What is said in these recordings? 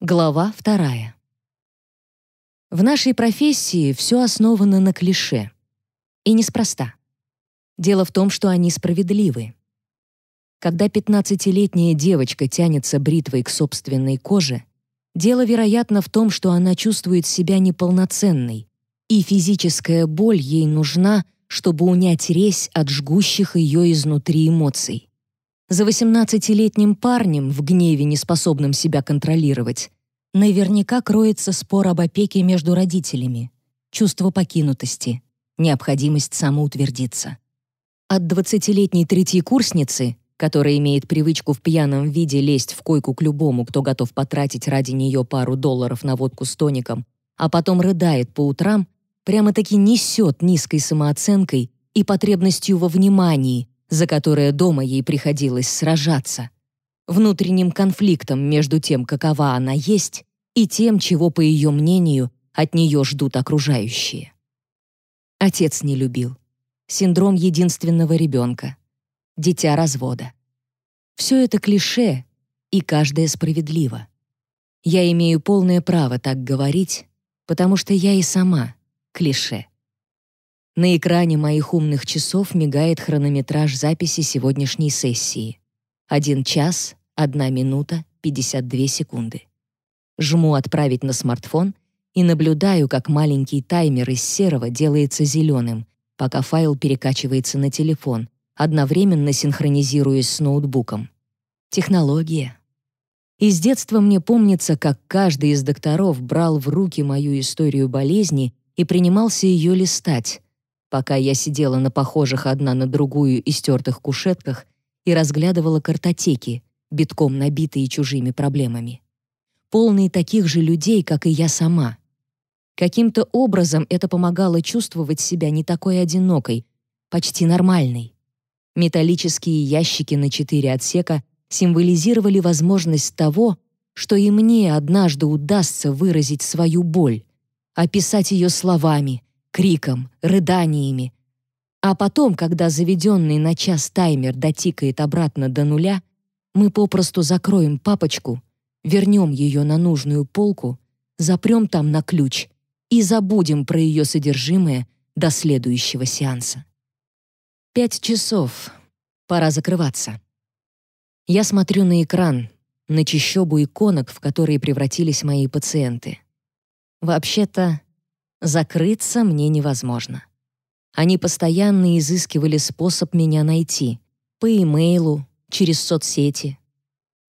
Глава вторая. В нашей профессии все основано на клише. И неспроста. Дело в том, что они справедливы. Когда 15-летняя девочка тянется бритвой к собственной коже, дело, вероятно, в том, что она чувствует себя неполноценной, и физическая боль ей нужна, чтобы унять резь от жгущих ее изнутри эмоций. За 18-летним парнем, в гневе неспособным себя контролировать, наверняка кроется спор об опеке между родителями, чувство покинутости, необходимость самоутвердиться. От 20-летней третьекурсницы, которая имеет привычку в пьяном виде лезть в койку к любому, кто готов потратить ради нее пару долларов на водку с тоником, а потом рыдает по утрам, прямо-таки несет низкой самооценкой и потребностью во внимании, за которое дома ей приходилось сражаться, внутренним конфликтом между тем, какова она есть, и тем, чего, по ее мнению, от нее ждут окружающие. Отец не любил. Синдром единственного ребенка. Дитя развода. Все это клише, и каждое справедливо. Я имею полное право так говорить, потому что я и сама клише. На экране моих умных часов мигает хронометраж записи сегодняшней сессии. 1 час, 1 минута, 52 секунды. Жму «Отправить на смартфон» и наблюдаю, как маленький таймер из серого делается зеленым, пока файл перекачивается на телефон, одновременно синхронизируясь с ноутбуком. Технология. Из детства мне помнится, как каждый из докторов брал в руки мою историю болезни и принимался ее листать, пока я сидела на похожих одна на другую истертых кушетках и разглядывала картотеки, битком набитые чужими проблемами. Полные таких же людей, как и я сама. Каким-то образом это помогало чувствовать себя не такой одинокой, почти нормальной. Металлические ящики на четыре отсека символизировали возможность того, что и мне однажды удастся выразить свою боль, описать ее словами, криком, рыданиями. А потом, когда заведенный на час таймер дотикает обратно до нуля, мы попросту закроем папочку, вернем ее на нужную полку, запрем там на ключ и забудем про ее содержимое до следующего сеанса. Пять часов. Пора закрываться. Я смотрю на экран, на чащобу иконок, в которые превратились мои пациенты. Вообще-то, Закрыться мне невозможно. Они постоянно изыскивали способ меня найти. По имейлу, через соцсети.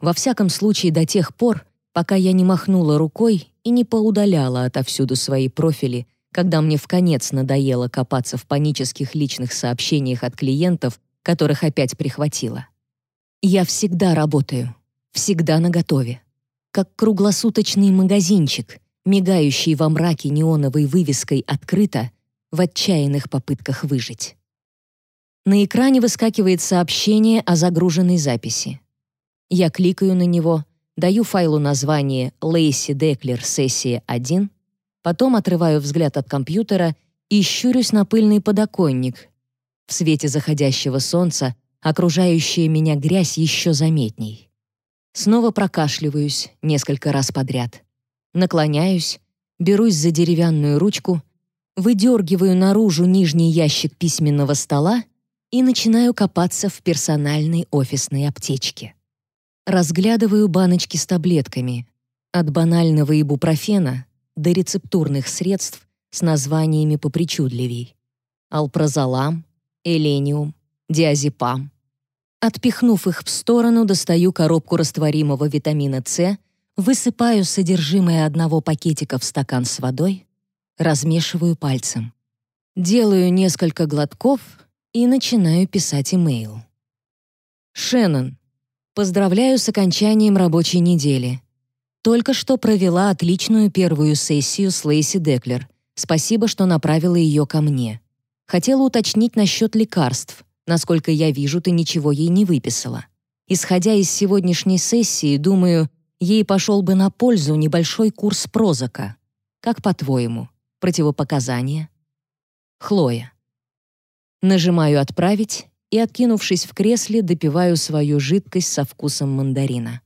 Во всяком случае, до тех пор, пока я не махнула рукой и не поудаляла отовсюду свои профили, когда мне в конец надоело копаться в панических личных сообщениях от клиентов, которых опять прихватила. Я всегда работаю, всегда наготове, как круглосуточный магазинчик — мигающий во мраке неоновой вывеской «Открыто» в отчаянных попытках выжить. На экране выскакивает сообщение о загруженной записи. Я кликаю на него, даю файлу название «Лейси Деклер сессия 1», потом отрываю взгляд от компьютера и щурюсь на пыльный подоконник. В свете заходящего солнца окружающая меня грязь еще заметней. Снова прокашливаюсь несколько раз подряд наклоняюсь, берусь за деревянную ручку, выдергиваю наружу нижний ящик письменного стола и начинаю копаться в персональной офисной аптечке. Разглядываю баночки с таблетками, от банального ибупрофена до рецептурных средств с названиями попричудливей. Алпрозолам, элениум, диазепам. Отпихнув их в сторону, достаю коробку растворимого витамина С Высыпаю содержимое одного пакетика в стакан с водой, размешиваю пальцем. Делаю несколько глотков и начинаю писать имейл. Шеннон, поздравляю с окончанием рабочей недели. Только что провела отличную первую сессию с Лейси Деклер. Спасибо, что направила ее ко мне. Хотела уточнить насчет лекарств. Насколько я вижу, ты ничего ей не выписала. Исходя из сегодняшней сессии, думаю, ей пошел бы на пользу небольшой курс прозака. Как по-твоему, противопоказания? Хлоя. Нажимаю «Отправить» и, откинувшись в кресле, допиваю свою жидкость со вкусом мандарина.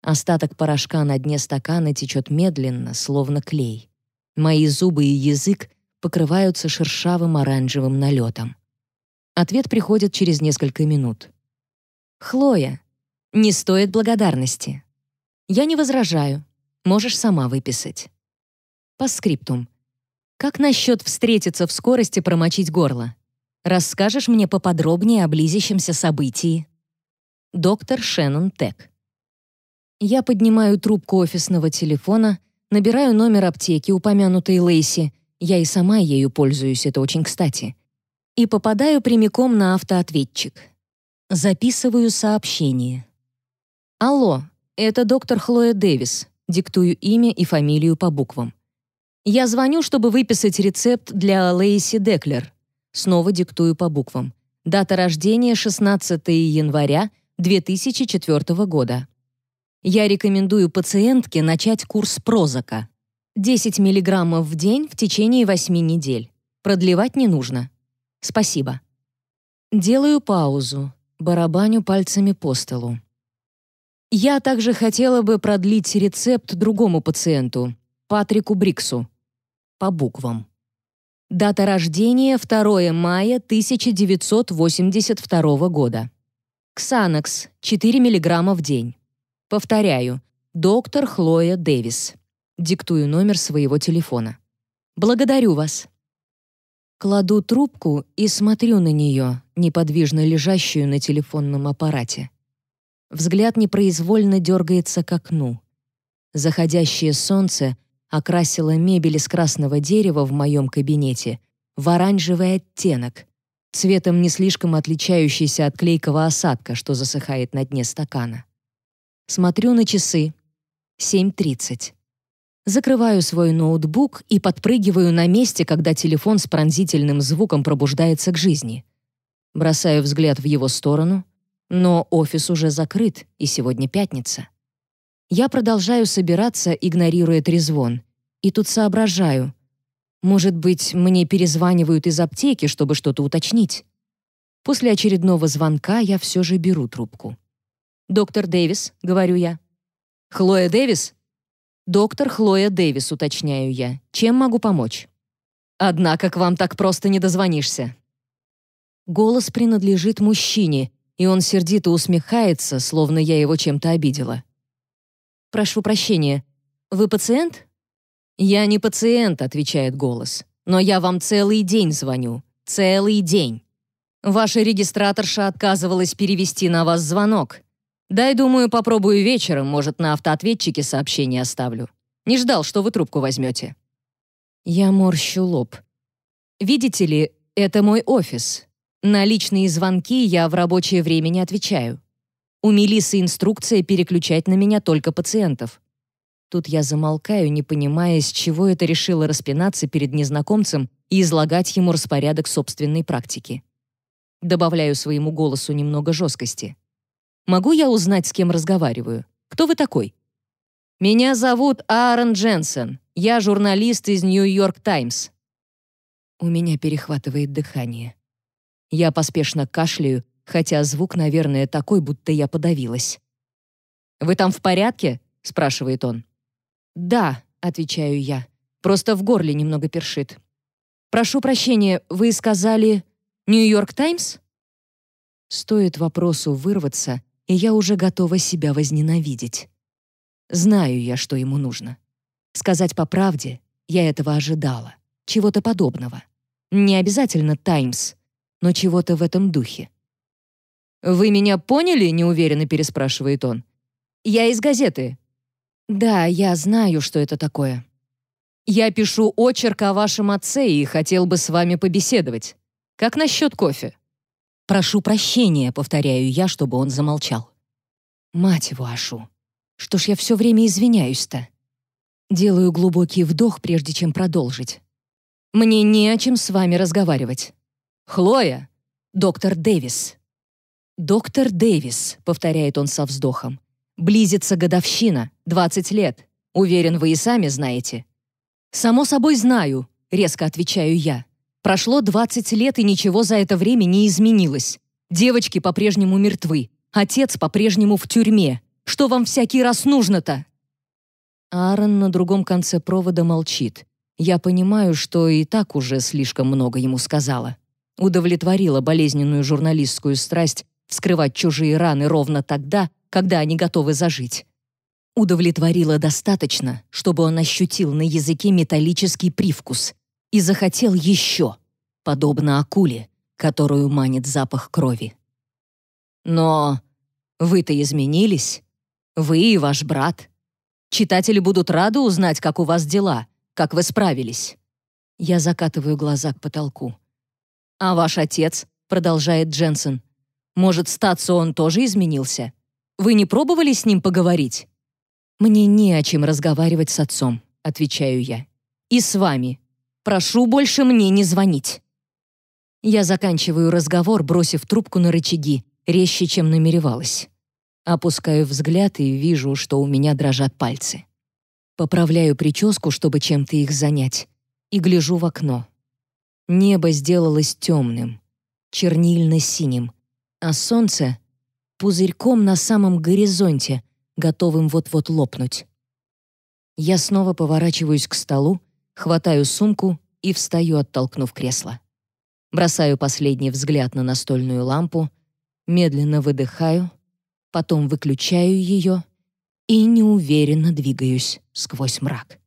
Остаток порошка на дне стакана течет медленно, словно клей. Мои зубы и язык покрываются шершавым оранжевым налетом. Ответ приходит через несколько минут. «Хлоя, не стоит благодарности. Я не возражаю. Можешь сама выписать». По скриптум. Как насчет встретиться в скорости промочить горло? Расскажешь мне поподробнее о близящемся событии? Доктор Шеннон Тек. Я поднимаю трубку офисного телефона, набираю номер аптеки, упомянутой Лейси, я и сама ею пользуюсь, это очень кстати, и попадаю прямиком на автоответчик. Записываю сообщение. «Алло, это доктор Хлоя Дэвис», диктую имя и фамилию по буквам. Я звоню, чтобы выписать рецепт для Лейси Деклер. Снова диктую по буквам. Дата рождения 16 января 2004 года. Я рекомендую пациентке начать курс Прозака. 10 мг в день в течение 8 недель. Продлевать не нужно. Спасибо. Делаю паузу, барабаню пальцами по столу. Я также хотела бы продлить рецепт другому пациенту, Патрику Бриксу по буквам. Дата рождения 2 мая 1982 года. Ксанакс 4 мг в день. Повторяю, доктор Хлоя Дэвис. Диктую номер своего телефона. Благодарю вас. Кладу трубку и смотрю на нее, неподвижно лежащую на телефонном аппарате. Взгляд непроизвольно дергается к окну. Заходящее солнце — окрасила мебель из красного дерева в моем кабинете в оранжевый оттенок, цветом не слишком отличающийся от клейкого осадка, что засыхает на дне стакана. Смотрю на часы. 7.30. Закрываю свой ноутбук и подпрыгиваю на месте, когда телефон с пронзительным звуком пробуждается к жизни. Бросаю взгляд в его сторону, но офис уже закрыт, и сегодня пятница. Я продолжаю собираться, игнорируя трезвон. И тут соображаю. Может быть, мне перезванивают из аптеки, чтобы что-то уточнить. После очередного звонка я все же беру трубку. «Доктор Дэвис», — говорю я. «Хлоя Дэвис?» «Доктор Хлоя Дэвис», — уточняю я. «Чем могу помочь?» «Однако к вам так просто не дозвонишься». Голос принадлежит мужчине, и он сердито усмехается, словно я его чем-то обидела. «Прошу прощения, вы пациент?» «Я не пациент», — отвечает голос. «Но я вам целый день звоню. Целый день. Ваша регистраторша отказывалась перевести на вас звонок. Дай, думаю, попробую вечером, может, на автоответчике сообщение оставлю. Не ждал, что вы трубку возьмете». Я морщу лоб. «Видите ли, это мой офис. На личные звонки я в рабочее время не отвечаю. У Мелисы инструкция переключать на меня только пациентов. Тут я замолкаю, не понимая, с чего это решила распинаться перед незнакомцем и излагать ему распорядок собственной практики. Добавляю своему голосу немного жесткости. «Могу я узнать, с кем разговариваю? Кто вы такой?» «Меня зовут Аарон Дженсен. Я журналист из Нью-Йорк Таймс». У меня перехватывает дыхание. Я поспешно кашляю, хотя звук, наверное, такой, будто я подавилась. «Вы там в порядке?» — спрашивает он. «Да», — отвечаю я, — «просто в горле немного першит». «Прошу прощения, вы сказали «Нью-Йорк Таймс»?» Стоит вопросу вырваться, и я уже готова себя возненавидеть. Знаю я, что ему нужно. Сказать по правде, я этого ожидала. Чего-то подобного. Не обязательно «Таймс», но чего-то в этом духе. «Вы меня поняли?» — неуверенно переспрашивает он. «Я из газеты». «Да, я знаю, что это такое». «Я пишу очерк о вашем отце и хотел бы с вами побеседовать. Как насчет кофе?» «Прошу прощения», — повторяю я, чтобы он замолчал. «Мать его, Ашу, что ж я все время извиняюсь-то?» Делаю глубокий вдох, прежде чем продолжить. «Мне не о чем с вами разговаривать. Хлоя, доктор Дэвис». «Доктор Дэвис», — повторяет он со вздохом. «Близится годовщина, 20 лет. Уверен, вы и сами знаете». «Само собой знаю», — резко отвечаю я. «Прошло 20 лет, и ничего за это время не изменилось. Девочки по-прежнему мертвы. Отец по-прежнему в тюрьме. Что вам всякий раз нужно-то?» Аарон на другом конце провода молчит. Я понимаю, что и так уже слишком много ему сказала. Удовлетворила болезненную журналистскую страсть вскрывать чужие раны ровно тогда, когда они готовы зажить. Удовлетворила достаточно, чтобы он ощутил на языке металлический привкус и захотел еще, подобно акуле, которую манит запах крови. Но вы-то изменились. Вы и ваш брат. Читатели будут рады узнать, как у вас дела, как вы справились. Я закатываю глаза к потолку. А ваш отец, продолжает Дженсен, может, статься он тоже изменился? Вы не пробовали с ним поговорить? Мне не о чем разговаривать с отцом, отвечаю я. И с вами. Прошу больше мне не звонить. Я заканчиваю разговор, бросив трубку на рычаги, резче, чем намеревалась. Опускаю взгляд и вижу, что у меня дрожат пальцы. Поправляю прическу, чтобы чем-то их занять, и гляжу в окно. Небо сделалось темным, чернильно-синим, а солнце — пузырьком на самом горизонте, готовым вот-вот лопнуть. Я снова поворачиваюсь к столу, хватаю сумку и встаю, оттолкнув кресло. Бросаю последний взгляд на настольную лампу, медленно выдыхаю, потом выключаю ее и неуверенно двигаюсь сквозь мрак.